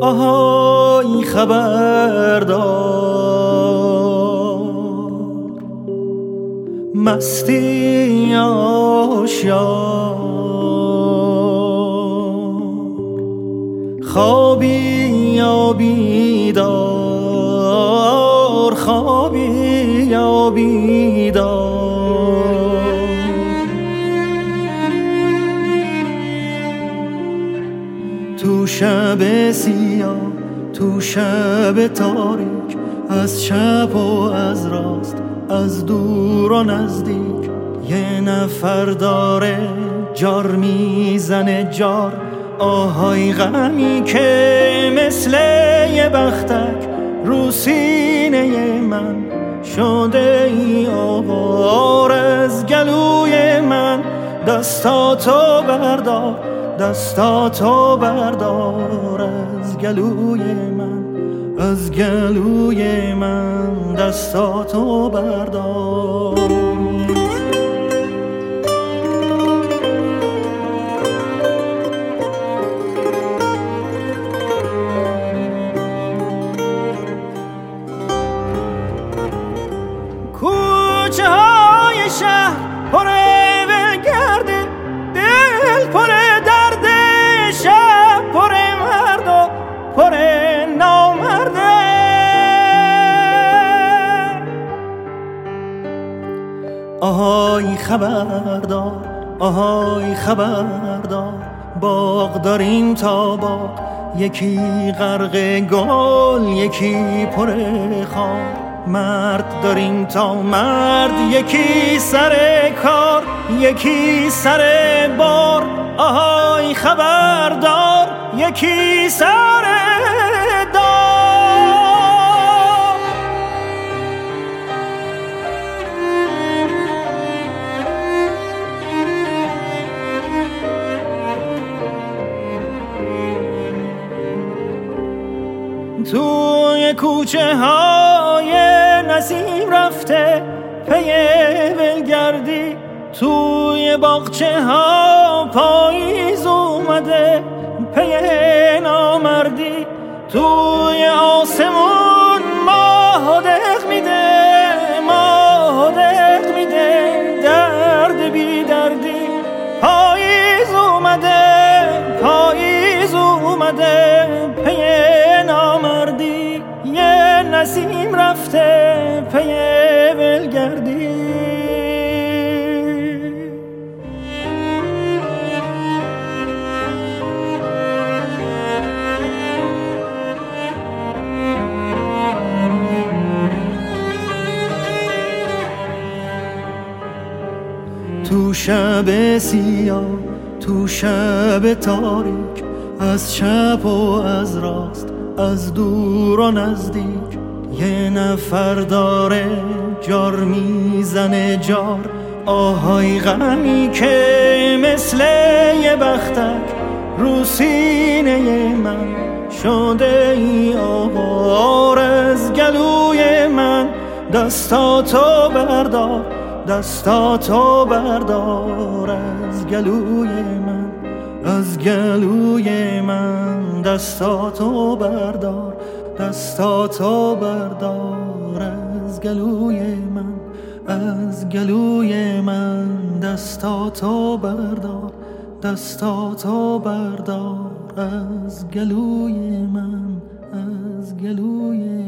آهای خبردار. مستی آشیار خوابی یا بیدار خوابی یا بیدار. شب سیاه تو شب تاریک از چپ و از راست از دور و نزدیک. یه نفر داره جار می‌زنه جار آهای غمی که مثل یه بختک رو سینه من. شده ای آوار از گلوی من دستاتو بردار. دستاتو بردار از گلوی من از گلوی من دستاتو بردار. آهای خبردار آهای خبردار باغ داریم تا باغ یکی غرق گل یکی پر خار. مرد داریم تا مرد یکی سر کار یکی سر بار. آهای خبردار یکی سر توی کوچه های نسیم رفته پی ولگردی توی باغچه ها پاییز اومده پی نامردی. توی آسمون ماه دق میده ماه دق میده. درد بی دردی. پاییز اومده پاییز اومده پی نسیم رفته پی ولگردی. تو شب سیاه تو شب تاریک از چپ و از راست از دور و نزدیک. یه نفر داره جار می‌زنه جار. آهای غمی که مثل یه بختک رو سینه من شده ای آوار از گلوی من. دستاتو بردار دستاتو بردار از گلوی من از گلوی من. دستاتو بردار. دستاتو بردار از گلوی من از گلوی من دستاتو بردار دستاتو بردار از گلوی من از گلوی